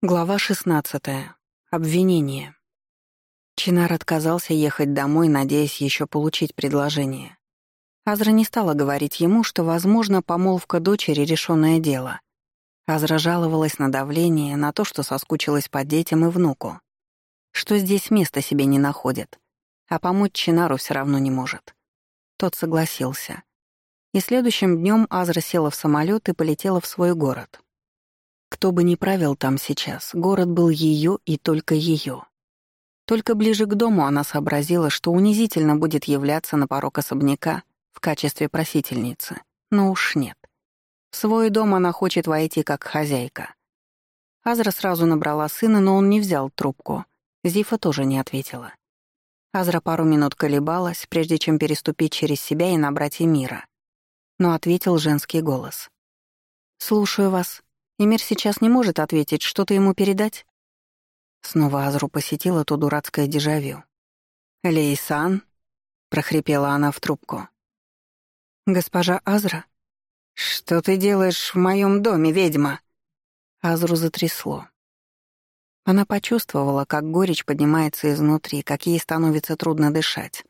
Глава 16. Обвинение. Чинар отказался ехать домой, надеясь еще получить предложение. Азра не стала говорить ему, что, возможно, помолвка дочери — решенное дело. Азра жаловалась на давление, на то, что соскучилась по детям и внуку. Что здесь места себе не находит, а помочь Чинару все равно не может. Тот согласился. И следующим днем Азра села в самолет и полетела в свой город — кто бы ни правил там сейчас, город был ее и только ее. Только ближе к дому она сообразила, что унизительно будет являться на порог особняка в качестве просительницы. Но уж нет. В свой дом она хочет войти как хозяйка. Азра сразу набрала сына, но он не взял трубку. Зифа тоже не ответила. Азра пару минут колебалась, прежде чем переступить через себя и набрать Эмира. Но ответил женский голос. «Слушаю вас», Эмир сейчас не может ответить, что-то ему передать?» Снова Азру посетила то дурацкое дежавю. «Лейсан?» — прохрипела она в трубку. «Госпожа Азра?» «Что ты делаешь в моем доме, ведьма?» Азру затрясло. Она почувствовала, как горечь поднимается изнутри, как ей становится трудно дышать.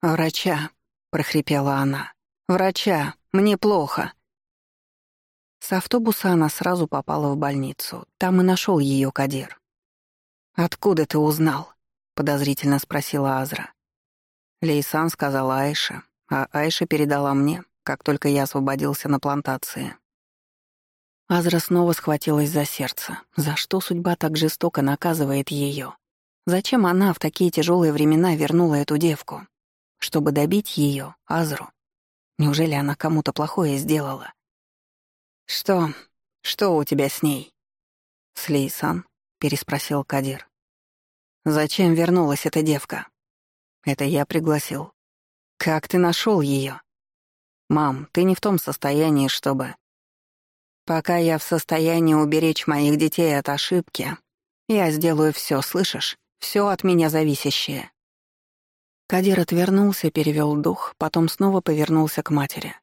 «Врача!» — прохрипела она. «Врача! Мне плохо!» С автобуса она сразу попала в больницу. Там и нашел ее Кадир. «Откуда ты узнал?» — подозрительно спросила Азра. Лейсан сказала Айше, а Айша передала мне, как только я освободился на плантации. Азра снова схватилась за сердце. За что судьба так жестоко наказывает ее? Зачем она в такие тяжелые времена вернула эту девку? Чтобы добить ее, Азру? Неужели она кому-то плохое сделала? «Что? Что у тебя с ней?» «С Лейсан?» — переспросил Кадир. «Зачем вернулась эта девка?» «Это я пригласил». «Как ты нашел ее? «Мам, ты не в том состоянии, чтобы...» «Пока я в состоянии уберечь моих детей от ошибки, я сделаю все, слышишь? Все от меня зависящее». Кадир отвернулся, перевел дух, потом снова повернулся к матери.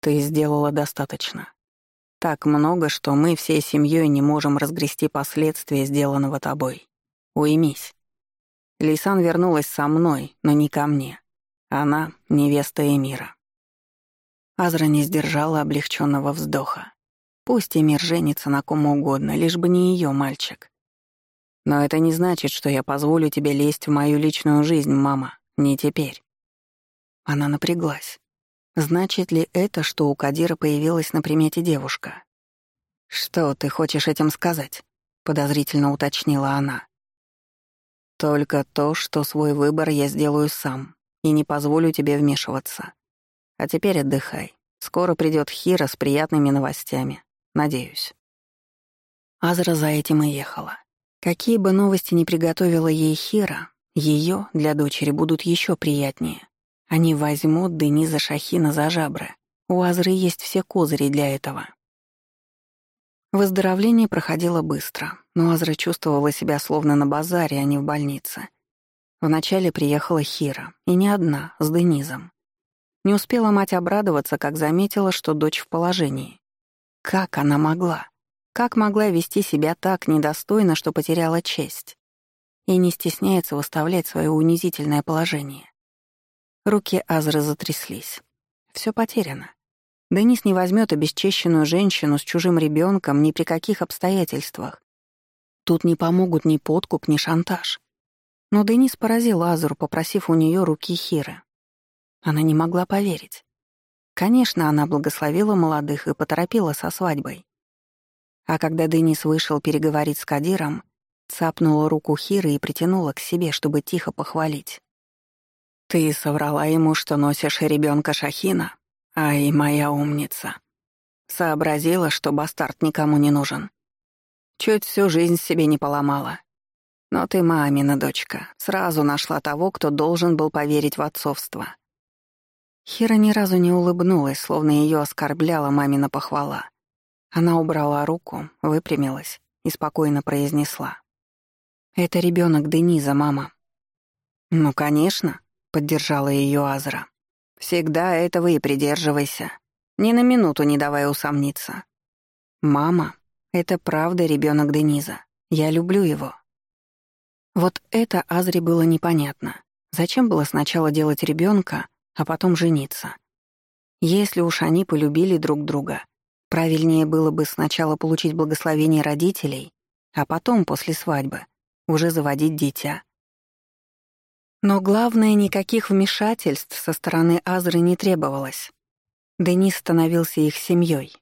«Ты сделала достаточно. Так много, что мы всей семьей не можем разгрести последствия сделанного тобой. Уймись. Лейсан вернулась со мной, но не ко мне. Она — невеста Эмира. Азра не сдержала облегченного вздоха. Пусть Эмир женится на ком угодно, лишь бы не ее мальчик. Но это не значит, что я позволю тебе лезть в мою личную жизнь, мама. Не теперь. Она напряглась. Значит ли это, что у Кадира появилась на примете девушка? «Что ты хочешь этим сказать?» — подозрительно уточнила она. «Только то, что свой выбор я сделаю сам и не позволю тебе вмешиваться. А теперь отдыхай. Скоро придет Хира с приятными новостями. Надеюсь». Азра за этим и ехала. Какие бы новости ни приготовила ей Хира, ее для дочери будут еще приятнее. Они возьмут Дениза Шахина за жабры. У Азры есть все козыри для этого. Выздоровление проходило быстро, но Азра чувствовала себя словно на базаре, а не в больнице. Вначале приехала Хира, и не одна, с Денизом. Не успела мать обрадоваться, как заметила, что дочь в положении. Как она могла? Как могла вести себя так недостойно, что потеряла честь? И не стесняется выставлять свое унизительное положение. Руки Азры затряслись. Все потеряно. Денис не возьмет обесчещенную женщину с чужим ребенком ни при каких обстоятельствах. Тут не помогут ни подкуп, ни шантаж. Но Денис поразил Азру, попросив у нее руки Хиры. Она не могла поверить. Конечно, она благословила молодых и поторопила со свадьбой. А когда Денис вышел переговорить с Кадиром, цапнула руку Хиры и притянула к себе, чтобы тихо похвалить. «Ты соврала ему, что носишь ребенка Шахина? Ай, моя умница!» Сообразила, что бастард никому не нужен. Чуть всю жизнь себе не поломала. Но ты мамина дочка, сразу нашла того, кто должен был поверить в отцовство. Хира ни разу не улыбнулась, словно ее оскорбляла мамина похвала. Она убрала руку, выпрямилась и спокойно произнесла. «Это ребенок Дениза, мама». «Ну, конечно», — поддержала ее Азра. «Всегда этого и придерживайся. Ни на минуту не давай усомниться». «Мама, Это правда ребенок Дениза. Я люблю его. Вот это Азре было непонятно. Зачем было сначала делать ребенка, а потом жениться? Если уж они полюбили друг друга, правильнее было бы сначала получить благословение родителей, а потом, после свадьбы, уже заводить дитя. Но главное, никаких вмешательств со стороны Азры не требовалось. Денис становился их семьей.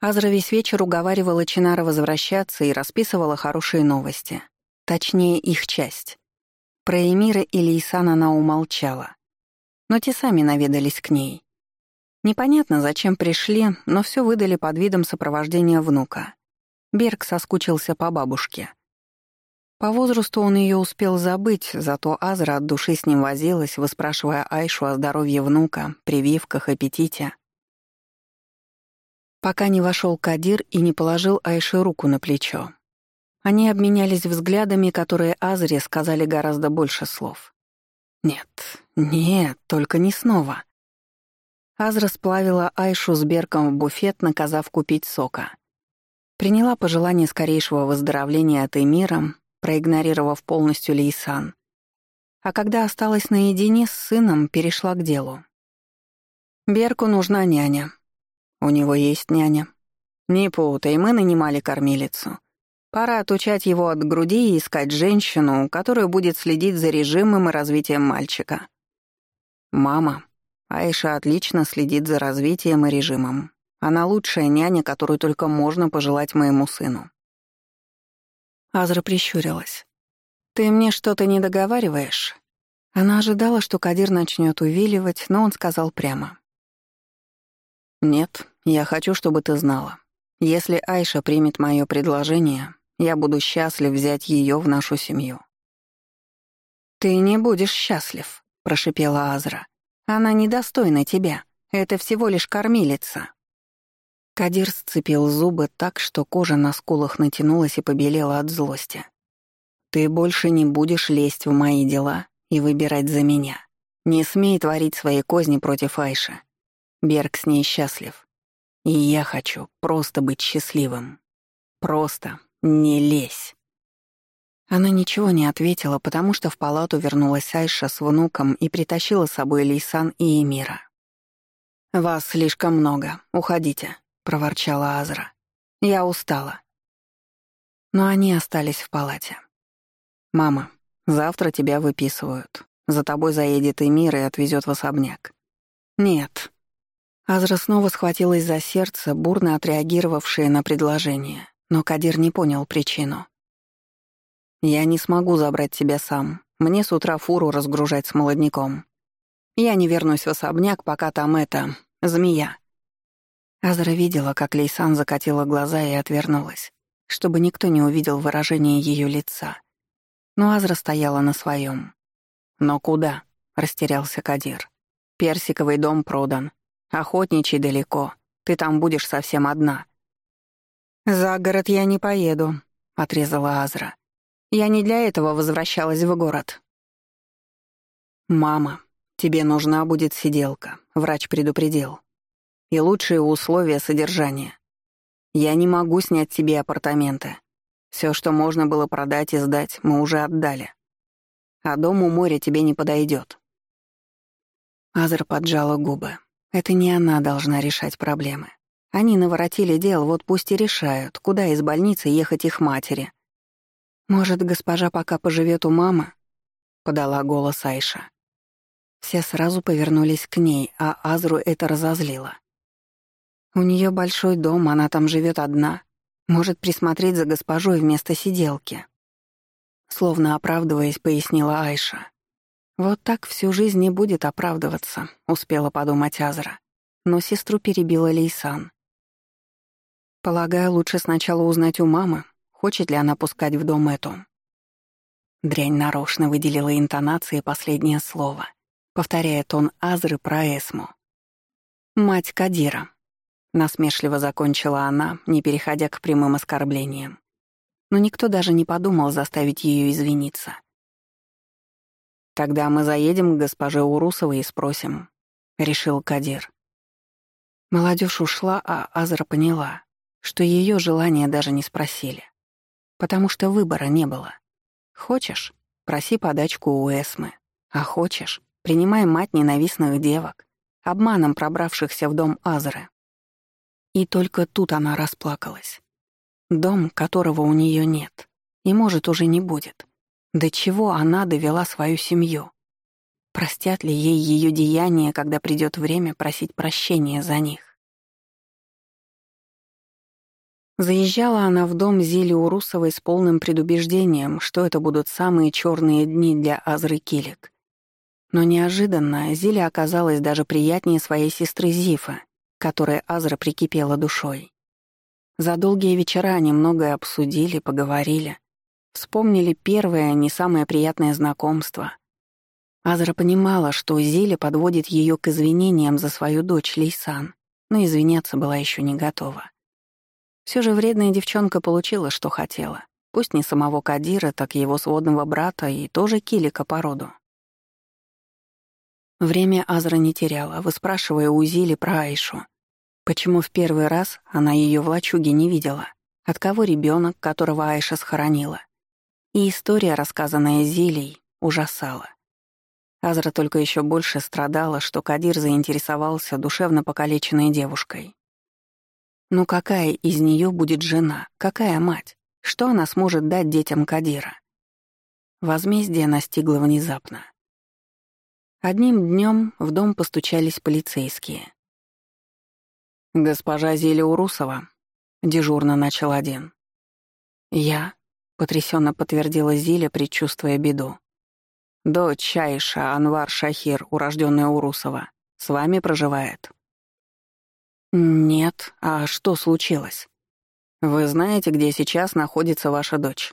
Азра весь вечер уговаривала Чинара возвращаться и расписывала хорошие новости. Точнее, их часть. Про Эмира и Лейсан она умолчала. Но те сами наведались к ней. Непонятно, зачем пришли, но все выдали под видом сопровождения внука. Берг соскучился по бабушке. По возрасту он ее успел забыть, зато Азра от души с ним возилась, выспрашивая Айшу о здоровье внука, прививках, аппетите. Пока не вошел Кадир и не положил Айше руку на плечо. Они обменялись взглядами, которые Азре сказали гораздо больше слов. «Нет, нет, только не снова». Азра сплавила Айшу с Берком в буфет, наказав купить сока. Приняла пожелание скорейшего выздоровления от Эмира, проигнорировав полностью Лейсан. А когда осталась наедине с сыном, перешла к делу. «Берку нужна няня. У него есть няня. Не путай, мы нанимали кормилицу. Пора отучать его от груди и искать женщину, которая будет следить за режимом и развитием мальчика. Мама. Айша отлично следит за развитием и режимом. Она лучшая няня, которую только можно пожелать моему сыну. Азра прищурилась. «Ты мне что-то не договариваешь?» Она ожидала, что Кадир начнет увиливать, но он сказал прямо. «Нет, я хочу, чтобы ты знала. Если Айша примет мое предложение, я буду счастлив взять ее в нашу семью». «Ты не будешь счастлив», — прошипела Азра. «Она недостойна тебя. Это всего лишь кормилица». Кадир сцепил зубы так, что кожа на скулах натянулась и побелела от злости. «Ты больше не будешь лезть в мои дела и выбирать за меня. Не смей творить свои козни против Айши. Берг с ней счастлив. И я хочу просто быть счастливым. Просто не лезь». Она ничего не ответила, потому что в палату вернулась Айша с внуком и притащила с собой Лейсан и Эмира. «Вас слишком много. Уходите», — проворчала Азра. «Я устала». Но они остались в палате. «Мама, завтра тебя выписывают. За тобой заедет Эмир и отвезет в особняк». «Нет». Азра снова схватилась за сердце, бурно отреагировавшее на предложение, но Кадир не понял причину. «Я не смогу забрать тебя сам. Мне с утра фуру разгружать с молодняком. Я не вернусь в особняк, пока там это... змея. Азра видела, как Лейсан закатила глаза и отвернулась, чтобы никто не увидел выражение ее лица. Но Азра стояла на своем. «Но куда?» — растерялся Кадир. «Персиковый дом продан. Охотничий далеко. Ты там будешь совсем одна». «За город я не поеду», — отрезала Азра. «Я не для этого возвращалась в город». «Мама, тебе нужна будет сиделка», — врач предупредил и лучшие условия содержания. Я не могу снять себе апартаменты. Все, что можно было продать и сдать, мы уже отдали. А дом у моря тебе не подойдет. Азер поджала губы. Это не она должна решать проблемы. Они наворотили дел, вот пусть и решают, куда из больницы ехать их матери. «Может, госпожа пока поживет у мамы?» — подала голос Айша. Все сразу повернулись к ней, а Азру это разозлило. У нее большой дом, она там живет одна. Может присмотреть за госпожой вместо сиделки. Словно оправдываясь, пояснила Айша. Вот так всю жизнь не будет оправдываться, успела подумать Азра. Но сестру перебила Лейсан. Полагаю, лучше сначала узнать у мамы, хочет ли она пускать в дом эту. Дрянь нарочно выделила интонации последнее слово, повторяя тон Азры про Эсму. Мать Кадира, Насмешливо закончила она, не переходя к прямым оскорблениям. Но никто даже не подумал заставить ее извиниться. «Тогда мы заедем к госпоже Урусовой и спросим», — решил Кадир. Молодежь ушла, а Азра поняла, что ее желания даже не спросили. Потому что выбора не было. Хочешь — проси подачку у Эсмы. А хочешь — принимай мать ненавистных девок, обманом пробравшихся в дом Азры. И только тут она расплакалась. Дом, которого у нее нет, и, может, уже не будет. До чего она довела свою семью? Простят ли ей ее деяния, когда придет время просить прощения за них? Заезжала она в дом Зили Урусовой с полным предубеждением, что это будут самые черные дни для Азры Килик. Но неожиданно Зиля оказалась даже приятнее своей сестры Зифа, которой Азра прикипела душой. За долгие вечера они многое обсудили, поговорили, вспомнили первое, не самое приятное знакомство. Азра понимала, что Зиля подводит ее к извинениям за свою дочь Лейсан, но извиняться была еще не готова. Все же вредная девчонка получила, что хотела. Пусть не самого Кадира, так и его сводного брата и тоже Килика по роду. Время Азра не теряла, выспрашивая у Зили про Айшу. Почему в первый раз она ее в лачуге не видела? От кого ребенок, которого Айша схоронила? И история, рассказанная Зилей, ужасала. Азра только еще больше страдала, что Кадир заинтересовался душевно покалеченной девушкой. Ну какая из нее будет жена? Какая мать? Что она сможет дать детям Кадира? Возмездие настигло внезапно. Одним днем в дом постучались полицейские. «Госпожа Зиля Урусова», — дежурно начал один. «Я», — потрясенно подтвердила Зиля, предчувствуя беду. «Дочь Айша Анвар Шахир, урожденная Урусова, с вами проживает?» «Нет, а что случилось?» «Вы знаете, где сейчас находится ваша дочь?»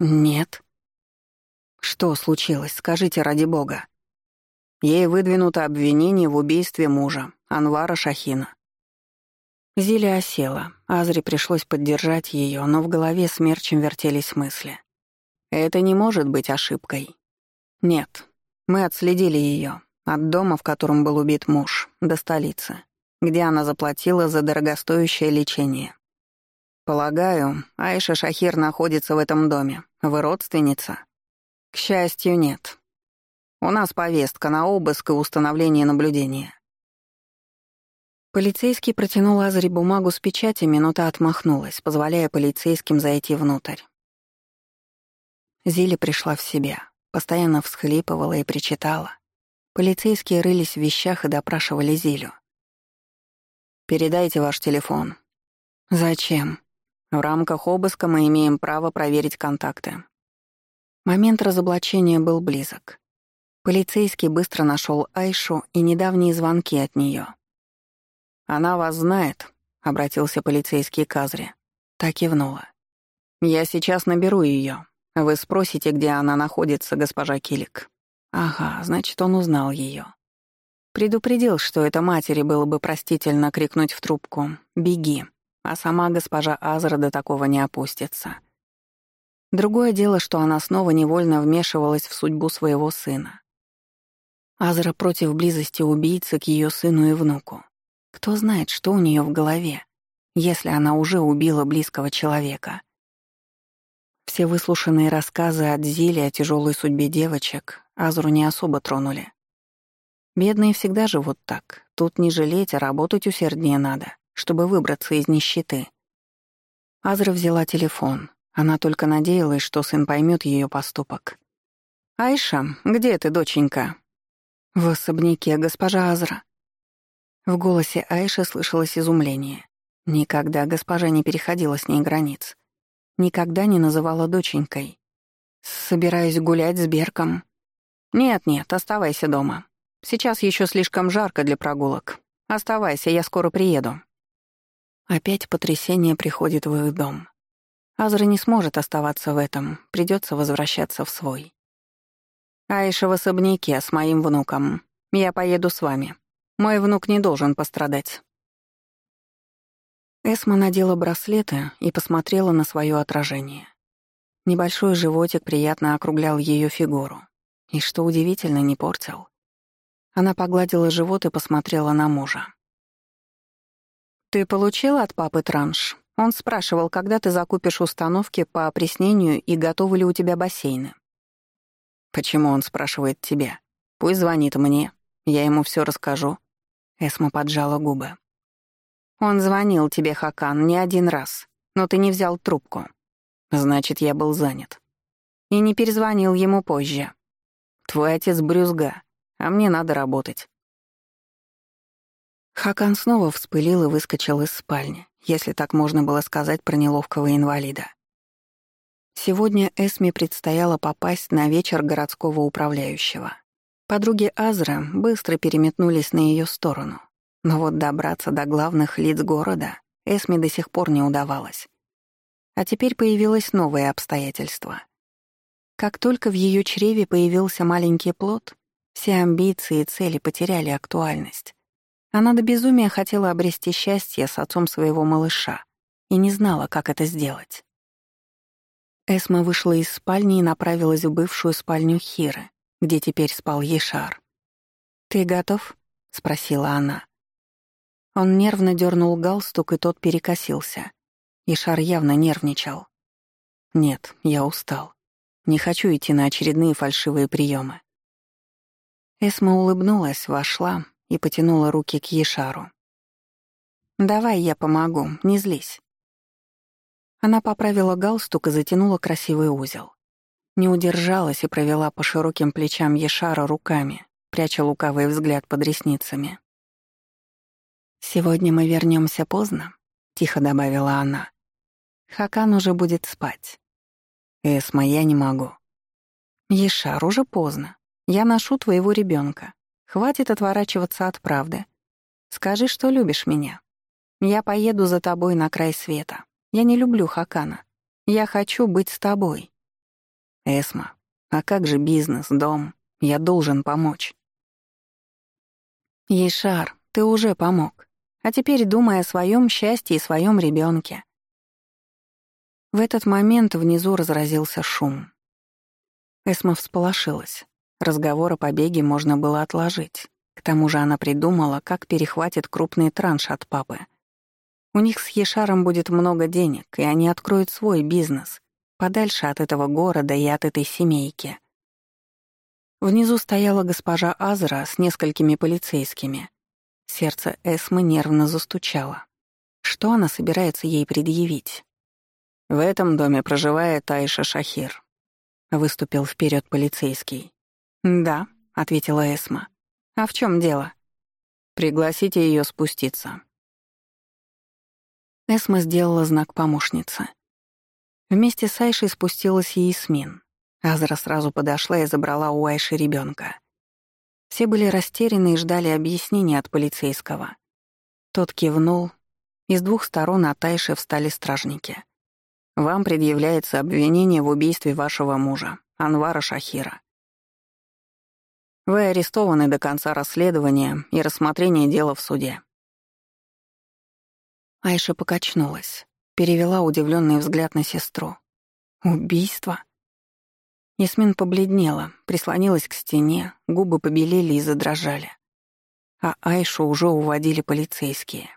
«Нет». «Что случилось? Скажите ради бога». Ей выдвинуто обвинение в убийстве мужа, Анвара Шахина. Зиля осела, Азре пришлось поддержать ее, но в голове смерчем вертелись мысли. Это не может быть ошибкой. Нет, мы отследили ее от дома, в котором был убит муж, до столицы, где она заплатила за дорогостоящее лечение. Полагаю, Айша Шахир находится в этом доме. Вы родственница? К счастью, нет. У нас повестка на обыск и установление наблюдения». Полицейский протянул Азаре бумагу с печатями, но та отмахнулась, позволяя полицейским зайти внутрь. Зиля пришла в себя, постоянно всхлипывала и причитала. Полицейские рылись в вещах и допрашивали Зилю. «Передайте ваш телефон». «Зачем?» «В рамках обыска мы имеем право проверить контакты». Момент разоблачения был близок. Полицейский быстро нашел Айшу и недавние звонки от нее. «Она вас знает», — обратился полицейский к Азре. Так кивнула. «Я сейчас наберу ее. Вы спросите, где она находится, госпожа Килик». Ага, значит, он узнал ее. Предупредил, что это матери было бы простительно крикнуть в трубку «Беги», а сама госпожа Азра до такого не опустится. Другое дело, что она снова невольно вмешивалась в судьбу своего сына. Азра против близости убийцы к ее сыну и внуку. Кто знает, что у нее в голове, если она уже убила близкого человека. Все выслушанные рассказы от Зили о тяжелой судьбе девочек Азру не особо тронули. Бедные всегда живут так. Тут не жалеть, а работать усерднее надо, чтобы выбраться из нищеты. Азра взяла телефон. Она только надеялась, что сын поймет ее поступок. «Айша, где ты, доченька?» «В особняке, госпожа Азра». В голосе Айши слышалось изумление. Никогда госпожа не переходила с ней границ. Никогда не называла доченькой. «Собираюсь гулять с Берком». «Нет-нет, оставайся дома. Сейчас еще слишком жарко для прогулок. Оставайся, я скоро приеду». Опять потрясение приходит в их дом. Азра не сможет оставаться в этом, придется возвращаться в свой. Айша в особняке с моим внуком. Я поеду с вами. Мой внук не должен пострадать». Эсма надела браслеты и посмотрела на свое отражение. Небольшой животик приятно округлял ее фигуру. И, что удивительно, не портил. Она погладила живот и посмотрела на мужа. «Ты получила от папы транш? Он спрашивал, когда ты закупишь установки по опреснению и готовы ли у тебя бассейны. Почему он спрашивает тебя? Пусть звонит мне, я ему все расскажу. Эсма поджала губы. Он звонил тебе, Хакан, не один раз, но ты не взял трубку. Значит, я был занят. И не перезвонил ему позже. Твой отец брюзга, а мне надо работать. Хакан снова вспылил и выскочил из спальни, если так можно было сказать про неловкого инвалида. Сегодня Эсме предстояло попасть на вечер городского управляющего. Подруги Азра быстро переметнулись на ее сторону. Но вот добраться до главных лиц города Эсме до сих пор не удавалось. А теперь появилось новое обстоятельство. Как только в ее чреве появился маленький плод, все амбиции и цели потеряли актуальность. Она до безумия хотела обрести счастье с отцом своего малыша и не знала, как это сделать. Эсма вышла из спальни и направилась в бывшую спальню Хиры, где теперь спал Ешар. «Ты готов?» — спросила она. Он нервно дернул галстук, и тот перекосился. Ешар явно нервничал. «Нет, я устал. Не хочу идти на очередные фальшивые приемы. Эсма улыбнулась, вошла, и потянула руки к Ешару. «Давай я помогу, не злись». Она поправила галстук и затянула красивый узел. Не удержалась и провела по широким плечам Ешара руками, пряча лукавый взгляд под ресницами. «Сегодня мы вернемся поздно», — тихо добавила она. «Хакан уже будет спать». «Эсма, я не могу». «Ешар, уже поздно. Я ношу твоего ребенка. Хватит отворачиваться от правды. Скажи, что любишь меня. Я поеду за тобой на край света. Я не люблю Хакана. Я хочу быть с тобой. Эсма, а как же бизнес, дом? Я должен помочь. Ешар, ты уже помог. А теперь думай о своем счастье и своем ребенке. В этот момент внизу разразился шум. Эсма всполошилась. Разговор о побеге можно было отложить. К тому же она придумала, как перехватит крупный транш от папы. У них с Ешаром будет много денег, и они откроют свой бизнес, подальше от этого города и от этой семейки. Внизу стояла госпожа Азра с несколькими полицейскими. Сердце Эсмы нервно застучало. Что она собирается ей предъявить? «В этом доме проживает Айша Шахир», — выступил вперед полицейский. «Да», — ответила Эсма. «А в чем дело?» «Пригласите ее спуститься». Эсма сделала знак помощницы. Вместе с Айшей спустилась и Исмин. Азра сразу подошла и забрала у Айши ребенка. Все были растеряны и ждали объяснений от полицейского. Тот кивнул, и с двух сторон от Айши встали стражники. «Вам предъявляется обвинение в убийстве вашего мужа, Анвара Шахира. Вы арестованы до конца расследования и рассмотрения дела в суде». Айша покачнулась, перевела удивленный взгляд на сестру. «Убийство?» Ясмин побледнела, прислонилась к стене, губы побелели и задрожали. А Айшу уже уводили полицейские.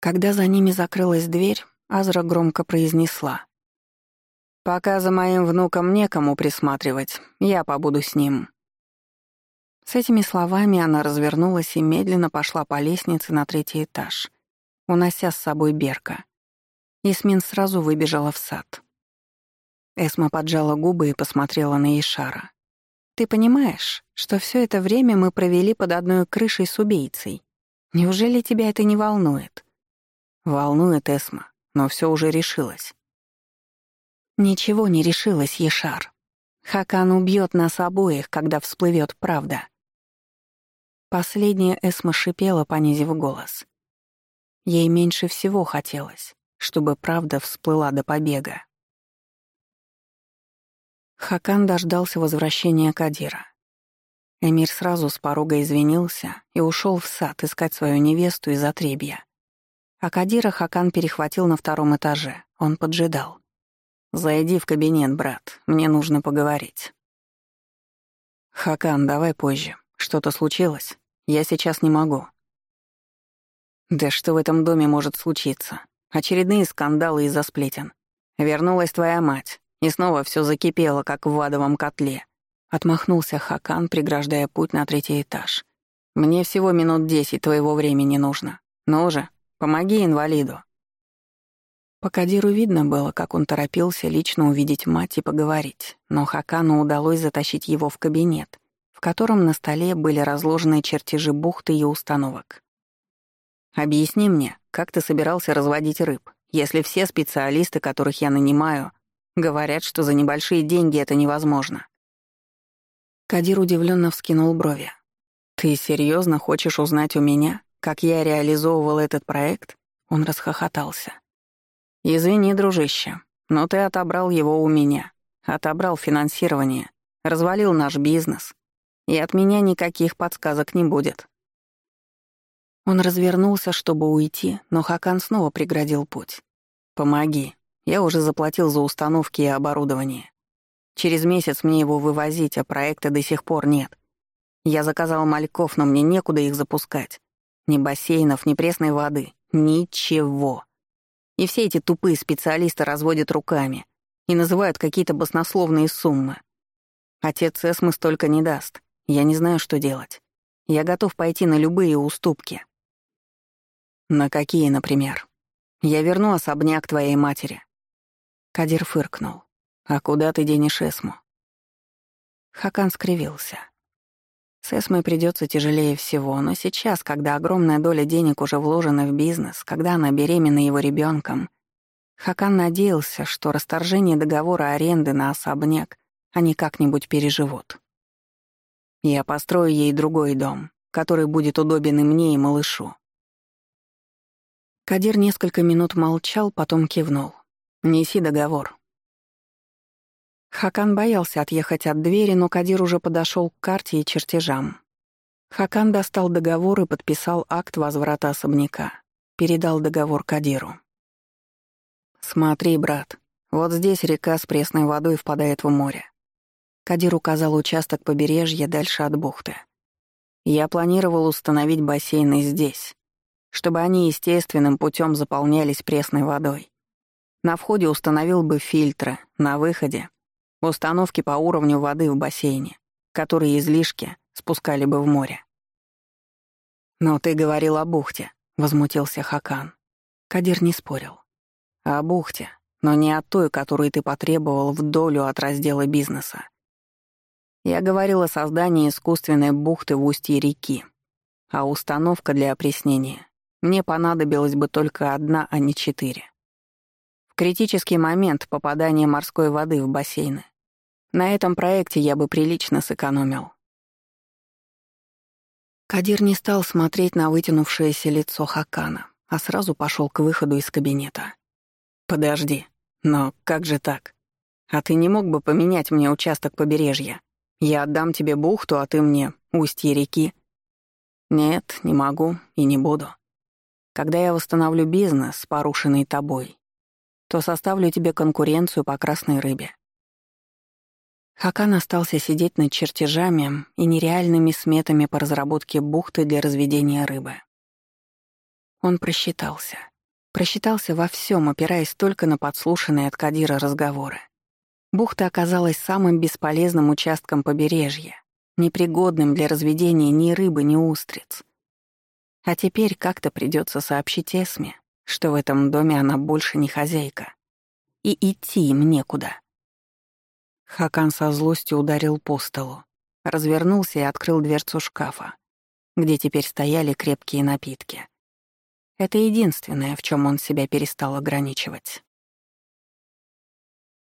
Когда за ними закрылась дверь, Азра громко произнесла. «Пока за моим внуком некому присматривать, я побуду с ним». С этими словами она развернулась и медленно пошла по лестнице на третий этаж, унося с собой Берка. Ясмин сразу выбежала в сад. Эсма поджала губы и посмотрела на Ишара. «Ты понимаешь, что все это время мы провели под одной крышей с убийцей? Неужели тебя это не волнует?» «Волнует, Эсма, но все уже решилось». «Ничего не решилось, Ешар. Хакан убьет нас обоих, когда всплывет правда. Последняя Эсма шипела, понизив голос. Ей меньше всего хотелось, чтобы правда всплыла до побега. Хакан дождался возвращения Кадира. Эмир сразу с порога извинился и ушел в сад искать свою невесту из отребья. А Кадира Хакан перехватил на втором этаже. Он поджидал. «Зайди в кабинет, брат, мне нужно поговорить». «Хакан, давай позже. Что-то случилось? Я сейчас не могу». «Да что в этом доме может случиться? Очередные скандалы из-за сплетен. Вернулась твоя мать, и снова все закипело, как в адовом котле. Отмахнулся Хакан, преграждая путь на третий этаж. «Мне всего минут десять твоего времени нужно. Ну же, помоги инвалиду». По Кадиру видно было, как он торопился лично увидеть мать и поговорить, но Хакану удалось затащить его в кабинет, в котором на столе были разложены чертежи бухты и установок. «Объясни мне, как ты собирался разводить рыб, если все специалисты, которых я нанимаю, говорят, что за небольшие деньги это невозможно?» Кадир удивленно вскинул брови. «Ты серьезно хочешь узнать у меня, как я реализовывал этот проект?» Он расхохотался. «Извини, дружище, но ты отобрал его у меня, отобрал финансирование, развалил наш бизнес, и от меня никаких подсказок не будет». Он развернулся, чтобы уйти, но Хакан снова преградил путь. «Помоги. Я уже заплатил за установки и оборудование. Через месяц мне его вывозить, а проекта до сих пор нет. Я заказал мальков, но мне некуда их запускать. Ни бассейнов, ни пресной воды. Ничего. И все эти тупые специалисты разводят руками и называют какие-то баснословные суммы. Отец Эсмы столько не даст. Я не знаю, что делать. Я готов пойти на любые уступки. На какие, например? Я верну особняк твоей матери. Кадир фыркнул. «А куда ты денешь Эсму?» Хакан скривился. С Эсмой придется тяжелее всего, но сейчас, когда огромная доля денег уже вложена в бизнес, когда она беременна его ребенком, Хакан надеялся, что расторжение договора аренды на особняк они как-нибудь переживут. Я построю ей другой дом, который будет удобен и мне, и малышу. Кадир несколько минут молчал, потом кивнул. «Неси договор». Хакан боялся отъехать от двери, но Кадир уже подошел к карте и чертежам. Хакан достал договор и подписал акт возврата особняка. Передал договор Кадиру. «Смотри, брат, вот здесь река с пресной водой впадает в море». Кадир указал участок побережья дальше от бухты. «Я планировал установить бассейны здесь, чтобы они естественным путем заполнялись пресной водой. На входе установил бы фильтры, на выходе Установки по уровню воды в бассейне, которые излишки спускали бы в море. «Но ты говорил о бухте», — возмутился Хакан. Кадир не спорил. «О бухте, но не о той, которую ты потребовал в долю от раздела бизнеса. Я говорил о создании искусственной бухты в устье реки, а установка для опреснения мне понадобилась бы только одна, а не четыре критический момент попадания морской воды в бассейны. На этом проекте я бы прилично сэкономил. Кадир не стал смотреть на вытянувшееся лицо Хакана, а сразу пошел к выходу из кабинета. «Подожди, но как же так? А ты не мог бы поменять мне участок побережья? Я отдам тебе бухту, а ты мне устье реки». «Нет, не могу и не буду. Когда я восстановлю бизнес, порушенный тобой, то составлю тебе конкуренцию по красной рыбе». Хакан остался сидеть над чертежами и нереальными сметами по разработке бухты для разведения рыбы. Он просчитался. Просчитался во всем, опираясь только на подслушанные от Кадира разговоры. Бухта оказалась самым бесполезным участком побережья, непригодным для разведения ни рыбы, ни устриц. А теперь как-то придется сообщить Эсме, что в этом доме она больше не хозяйка. И идти им некуда. Хакан со злостью ударил по столу, развернулся и открыл дверцу шкафа, где теперь стояли крепкие напитки. Это единственное, в чем он себя перестал ограничивать.